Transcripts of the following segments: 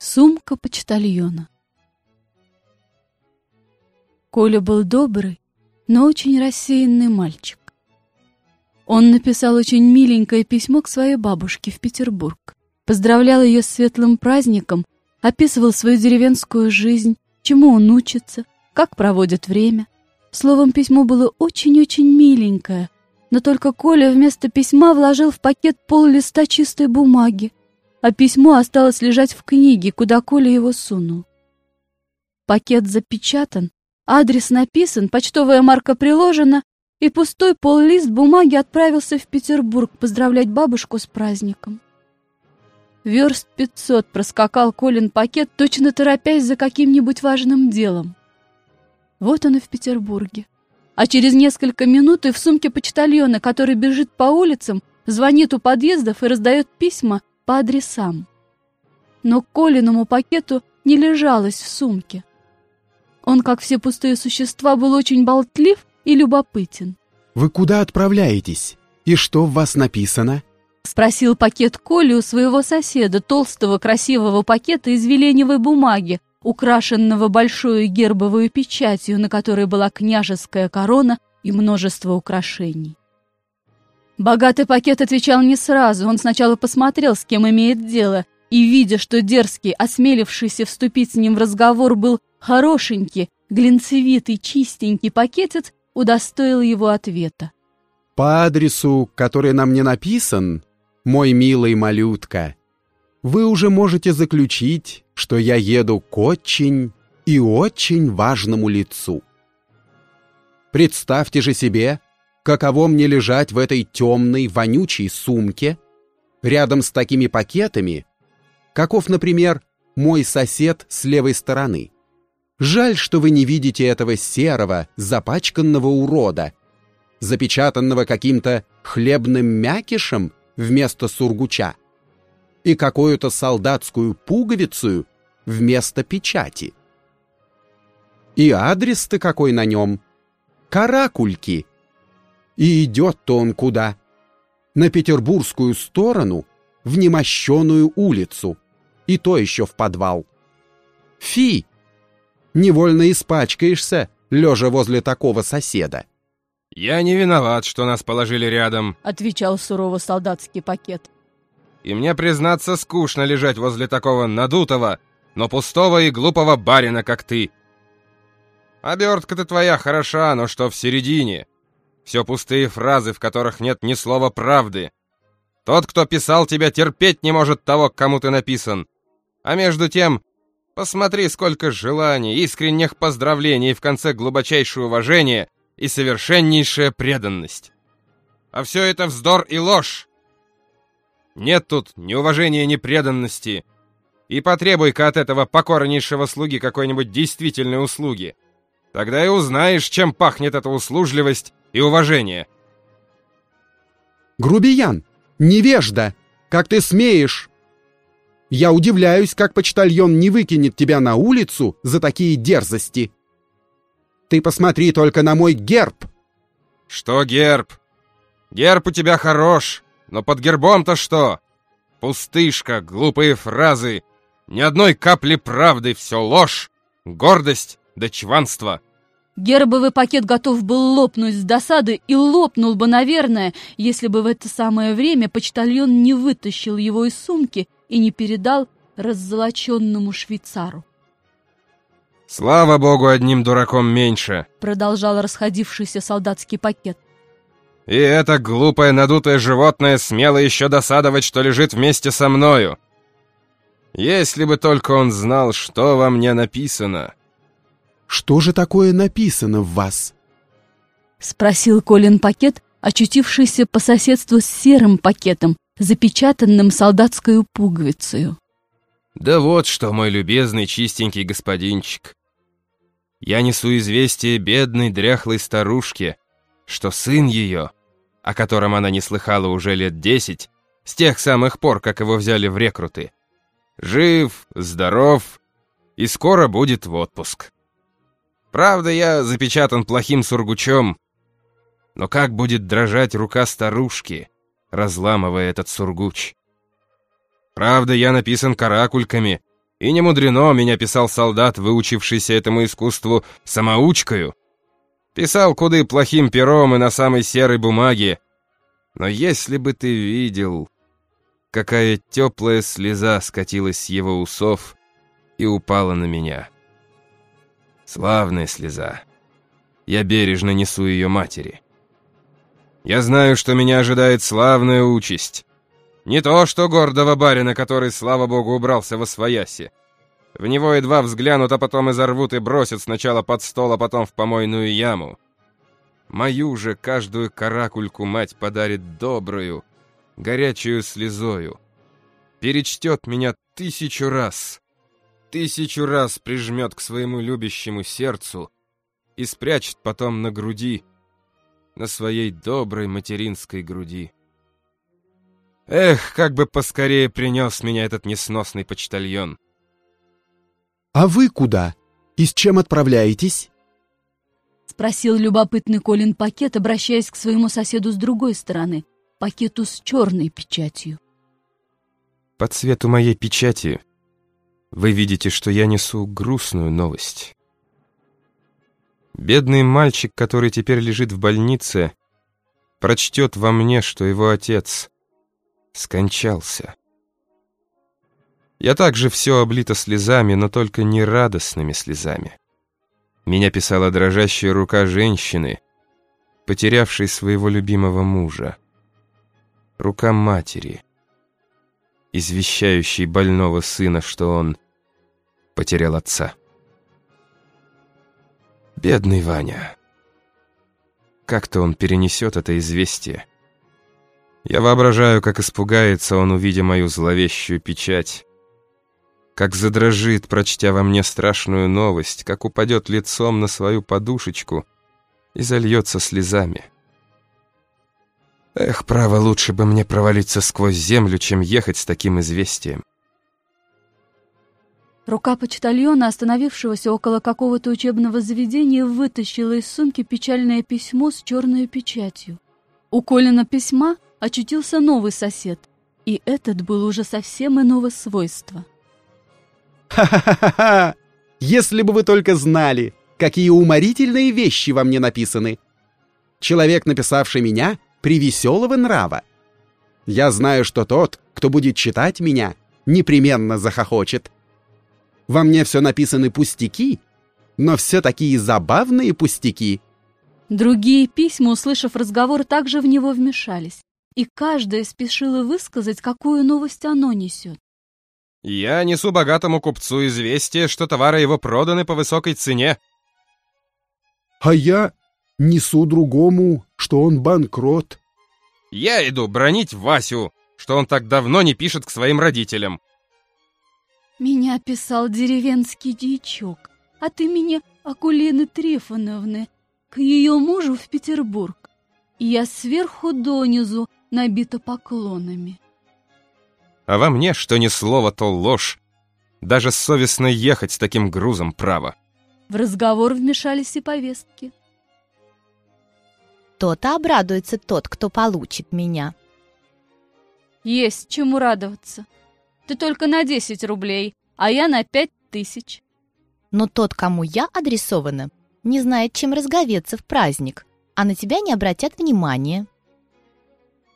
Сумка почтальона. Коля был добрый, но очень рассеянный мальчик. Он написал очень миленькое письмо к своей бабушке в Петербург, поздравлял ее с светлым праздником, описывал свою деревенскую жизнь, чему он учится, как проводит время. Словом, письмо было очень-очень миленькое, но только Коля вместо письма вложил в пакет пол листа чистой бумаги, а письмо осталось лежать в книге, куда Коля его сунул. Пакет запечатан, адрес написан, почтовая марка приложена, и пустой пол-лист бумаги отправился в Петербург поздравлять бабушку с праздником. Верст пятьсот проскакал Колин пакет, точно торопясь за каким-нибудь важным делом. Вот он и в Петербурге. А через несколько минут и в сумке почтальона, который бежит по улицам, звонит у подъездов и раздает письма по адресам. Но Колиному пакету не лежалось в сумке. Он, как все пустые существа, был очень болтлив и любопытен. «Вы куда отправляетесь? И что в вас написано?» Спросил пакет Коли у своего соседа, толстого красивого пакета из веленевой бумаги, украшенного большой гербовой печатью, на которой была княжеская корона и множество украшений. Богатый пакет отвечал не сразу. Он сначала посмотрел, с кем имеет дело, и, видя, что дерзкий, осмелившийся вступить с ним в разговор, был хорошенький, глинцевитый, чистенький пакетец, удостоил его ответа. «По адресу, который нам не написан, мой милый малютка, вы уже можете заключить, что я еду к очень и очень важному лицу. Представьте же себе, каково мне лежать в этой темной, вонючей сумке, рядом с такими пакетами, каков, например, мой сосед с левой стороны. Жаль, что вы не видите этого серого, запачканного урода, запечатанного каким-то хлебным мякишем вместо сургуча и какую-то солдатскую пуговицу вместо печати. И адрес-то какой на нем? Каракульки — и идет-то он куда? На петербургскую сторону, в немощеную улицу, и то еще в подвал. Фи! Невольно испачкаешься, лежа возле такого соседа. «Я не виноват, что нас положили рядом», — отвечал сурово солдатский пакет. «И мне, признаться, скучно лежать возле такого надутого, но пустого и глупого барина, как ты. Обертка-то твоя хороша, но что в середине? Все пустые фразы, в которых нет ни слова правды. Тот, кто писал тебя, терпеть не может того, кому ты написан. А между тем, посмотри, сколько желаний, искренних поздравлений и в конце глубочайшее уважение и совершеннейшая преданность. А все это вздор и ложь. Нет тут ни уважения, ни преданности. И потребуй-ка от этого покорнейшего слуги какой-нибудь действительной услуги. Тогда и узнаешь, чем пахнет эта услужливость и уважение. Грубиян, невежда, как ты смеешь? Я удивляюсь, как почтальон не выкинет тебя на улицу за такие дерзости. Ты посмотри только на мой герб. Что герб? Герб у тебя хорош, но под гербом-то что? Пустышка, глупые фразы, ни одной капли правды, все ложь, гордость да чванство. Гербовый пакет готов был лопнуть с досады и лопнул бы, наверное, если бы в это самое время почтальон не вытащил его из сумки и не передал раззолоченному швейцару. «Слава богу, одним дураком меньше», — продолжал расходившийся солдатский пакет. «И это глупое надутое животное смело еще досадовать, что лежит вместе со мною. Если бы только он знал, что во мне написано». Что же такое написано в вас?» Спросил Колин пакет, очутившийся по соседству с серым пакетом, запечатанным солдатскую пуговицей. «Да вот что, мой любезный чистенький господинчик. Я несу известие бедной дряхлой старушке, что сын ее, о котором она не слыхала уже лет десять, с тех самых пор, как его взяли в рекруты, жив, здоров и скоро будет в отпуск. Правда, я запечатан плохим сургучом. Но как будет дрожать рука старушки, разламывая этот сургуч? Правда, я написан каракульками, И не мудрено, меня писал солдат, выучившийся этому искусству самоучкою. Писал куды плохим пером и на самой серой бумаге. Но если бы ты видел, какая теплая слеза скатилась с его усов и упала на меня. Славная слеза. Я бережно несу ее матери. Я знаю, что меня ожидает славная участь. Не то, что гордого барина, который, слава богу, убрался во свояси. В него едва взглянут, а потом изорвут и бросят сначала под стол, а потом в помойную яму. Мою же каждую каракульку мать подарит добрую, горячую слезою. Перечтет меня тысячу раз, тысячу раз прижмет к своему любящему сердцу и спрячет потом на груди, на своей доброй материнской груди. Эх, как бы поскорее принес меня этот несносный почтальон. «А вы куда? И с чем отправляетесь?» Спросил любопытный Колин пакет, обращаясь к своему соседу с другой стороны, пакету с черной печатью. По цвету моей печати вы видите, что я несу грустную новость. Бедный мальчик, который теперь лежит в больнице, прочтет во мне, что его отец скончался. Я также все облито слезами, но только не радостными слезами. Меня писала дрожащая рука женщины, потерявшей своего любимого мужа. Рука матери, извещающей больного сына, что он потерял отца. Бедный Ваня. Как-то он перенесет это известие. Я воображаю, как испугается он, увидя мою зловещую печать как задрожит, прочтя во мне страшную новость, как упадет лицом на свою подушечку и зальется слезами. Эх, право, лучше бы мне провалиться сквозь землю, чем ехать с таким известием. Рука почтальона, остановившегося около какого-то учебного заведения, вытащила из сумки печальное письмо с черной печатью. У Колина письма очутился новый сосед, и этот был уже совсем иного свойства — Ха-ха-ха-ха! Если бы вы только знали, какие уморительные вещи во мне написаны. Человек, написавший меня, привеселого нрава. Я знаю, что тот, кто будет читать меня, непременно захохочет. Во мне все написаны пустяки, но все такие забавные пустяки. Другие письма, услышав разговор, также в него вмешались, и каждая спешила высказать, какую новость оно несет. Я несу богатому купцу известие, что товары его проданы по высокой цене. А я несу другому, что он банкрот. Я иду бронить Васю, что он так давно не пишет к своим родителям. Меня писал деревенский дьячок от имени Акулины Трифоновны к ее мужу в Петербург. И я сверху донизу набита поклонами. А во мне, что ни слово, то ложь. Даже совестно ехать с таким грузом право. В разговор вмешались и повестки. То-то обрадуется тот, кто получит меня. Есть чему радоваться. Ты только на 10 рублей, а я на 5 тысяч. Но тот, кому я адресована, не знает, чем разговеться в праздник, а на тебя не обратят внимания.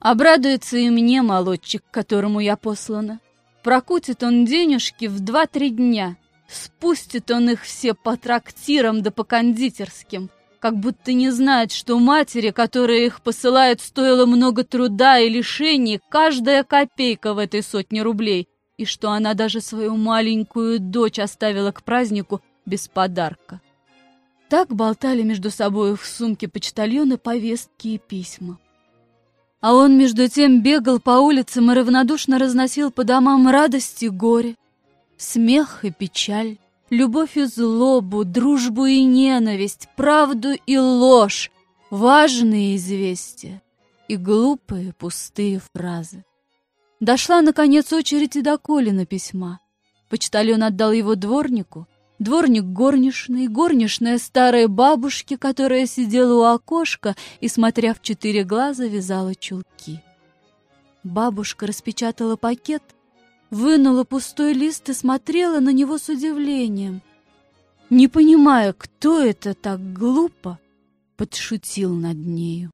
Обрадуется и мне молодчик, которому я послана. Прокутит он денежки в два-три дня. Спустит он их все по трактирам да по кондитерским, как будто не знает, что матери, которые их посылают, стоило много труда и лишений, каждая копейка в этой сотне рублей, и что она даже свою маленькую дочь оставила к празднику без подарка. Так болтали между собой в сумке почтальоны повестки и письма. А он между тем бегал по улицам и равнодушно разносил по домам радость и горе, смех и печаль, любовь и злобу, дружбу и ненависть, правду и ложь, важные известия и глупые пустые фразы. Дошла, наконец, очередь и до Колина письма. Почтальон отдал его дворнику — дворник горничной, горничная старой бабушки, которая сидела у окошка и, смотря в четыре глаза, вязала чулки. Бабушка распечатала пакет, вынула пустой лист и смотрела на него с удивлением, не понимая, кто это так глупо подшутил над нею.